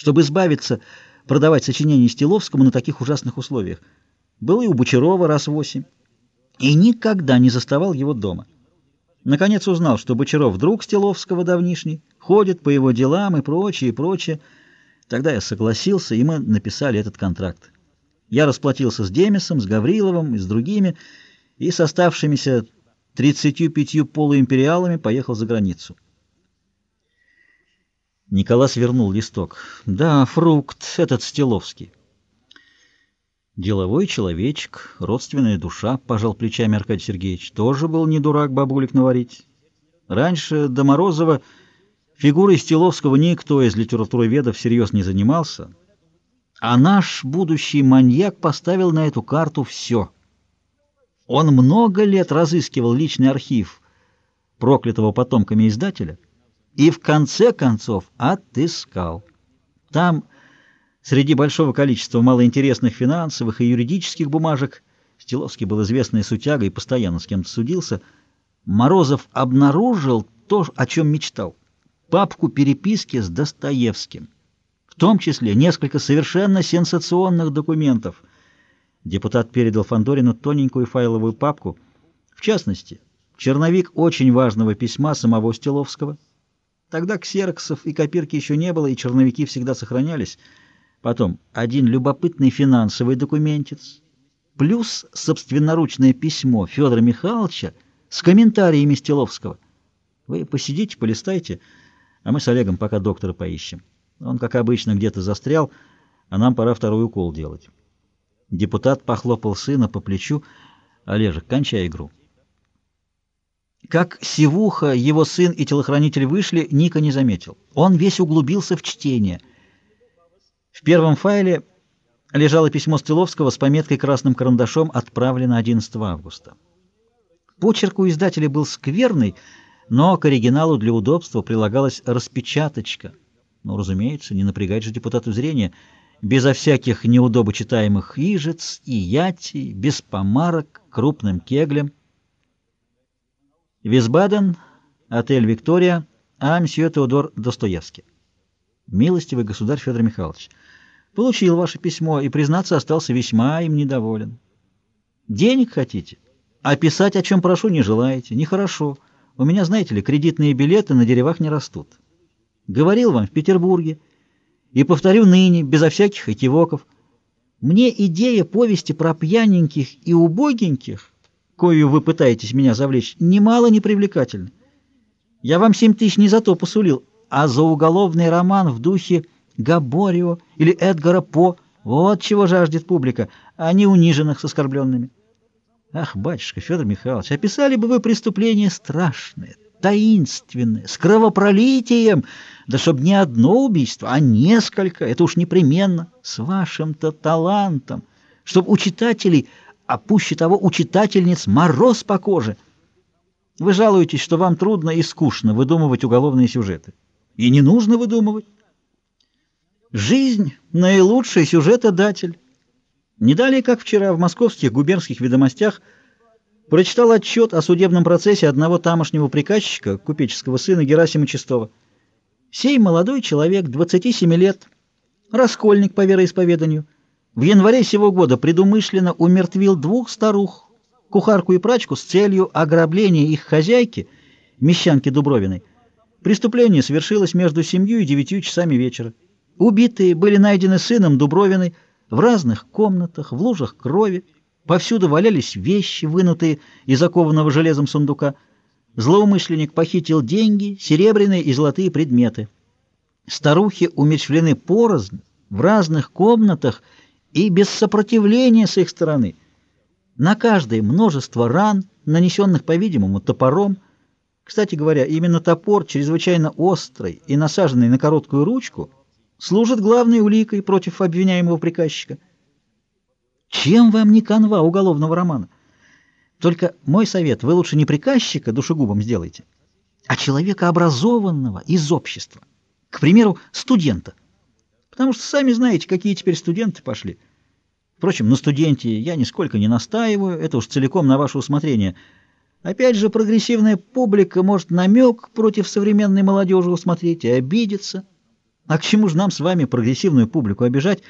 чтобы избавиться, продавать сочинения Стиловскому на таких ужасных условиях. Был и у Бочарова раз восемь. И никогда не заставал его дома. Наконец узнал, что Бочаров друг Стиловского давнишний, ходит по его делам и прочее, и прочее. Тогда я согласился, и мы написали этот контракт. Я расплатился с Демисом, с Гавриловым и с другими, и с оставшимися 35 полуимпериалами поехал за границу. Николас вернул листок. Да, фрукт этот Стиловский. Деловой человечек, родственная душа, пожал плечами Аркадий Сергеевич. Тоже был не дурак бабулик наварить. Раньше до Морозова фигурой Стиловского никто из литературоведов всерьез не занимался, а наш будущий маньяк поставил на эту карту все. Он много лет разыскивал личный архив проклятого потомками издателя — и в конце концов отыскал. Там, среди большого количества малоинтересных финансовых и юридических бумажек, Стиловский был известный сутяга и постоянно с кем-то судился, Морозов обнаружил то, о чем мечтал — папку переписки с Достоевским, в том числе несколько совершенно сенсационных документов. Депутат передал Фандорину тоненькую файловую папку, в частности, черновик очень важного письма самого Стиловского — Тогда ксероксов и копирки еще не было, и черновики всегда сохранялись. Потом один любопытный финансовый документец, плюс собственноручное письмо Федора Михайловича с комментариями Стиловского. Вы посидите, полистайте, а мы с Олегом пока доктора поищем. Он, как обычно, где-то застрял, а нам пора второй укол делать. Депутат похлопал сына по плечу. «Олежек, кончай игру». Как Сивуха, его сын и телохранитель вышли, Ника не заметил. Он весь углубился в чтение. В первом файле лежало письмо Стыловского с пометкой красным карандашом «Отправлено 11 августа». Почерк у издателя был скверный, но к оригиналу для удобства прилагалась распечаточка. Ну, разумеется, не напрягать же депутату зрения, безо всяких неудобочитаемых ижец и яти, без помарок, крупным кеглем — Висбаден, отель «Виктория», а Теодор Достоевский. Милостивый государь Федор Михайлович, получил ваше письмо и, признаться, остался весьма им недоволен. Денег хотите? А писать, о чем прошу, не желаете. Нехорошо. У меня, знаете ли, кредитные билеты на деревах не растут. Говорил вам в Петербурге. И повторю ныне, безо всяких экивоков. Мне идея повести про пьяненьких и убогеньких кою вы пытаетесь меня завлечь, немало не привлекательны. Я вам семь тысяч не за то посулил, а за уголовный роман в духе Габорио или Эдгара По. Вот чего жаждет публика, а не униженных с оскорбленными. Ах, батюшка Федор Михайлович, описали бы вы преступление страшное, таинственное, с кровопролитием, да чтоб не одно убийство, а несколько, это уж непременно, с вашим-то талантом, чтоб у читателей а пуще того у читательниц мороз по коже. Вы жалуетесь, что вам трудно и скучно выдумывать уголовные сюжеты. И не нужно выдумывать. Жизнь — наилучший сюжетодатель. Не далее, как вчера в московских губернских ведомостях прочитал отчет о судебном процессе одного тамошнего приказчика, купеческого сына Герасима Чистова. Сей молодой человек, 27 лет, раскольник по вероисповеданию — в январе сего года предумышленно умертвил двух старух, кухарку и прачку, с целью ограбления их хозяйки, мещанки Дубровиной. Преступление совершилось между семью и девятью часами вечера. Убитые были найдены сыном Дубровиной в разных комнатах, в лужах крови. Повсюду валялись вещи, вынутые из закованного железом сундука. Злоумышленник похитил деньги, серебряные и золотые предметы. Старухи умерщвлены порознь в разных комнатах и без сопротивления с их стороны. На каждой множество ран, нанесенных, по-видимому, топором. Кстати говоря, именно топор, чрезвычайно острый и насаженный на короткую ручку, служит главной уликой против обвиняемого приказчика. Чем вам не канва уголовного романа? Только мой совет, вы лучше не приказчика душегубом сделайте, а человека образованного из общества. К примеру, студента потому что сами знаете, какие теперь студенты пошли. Впрочем, на студенте я нисколько не настаиваю, это уж целиком на ваше усмотрение. Опять же, прогрессивная публика может намек против современной молодежи усмотреть и обидеться. А к чему же нам с вами прогрессивную публику обижать?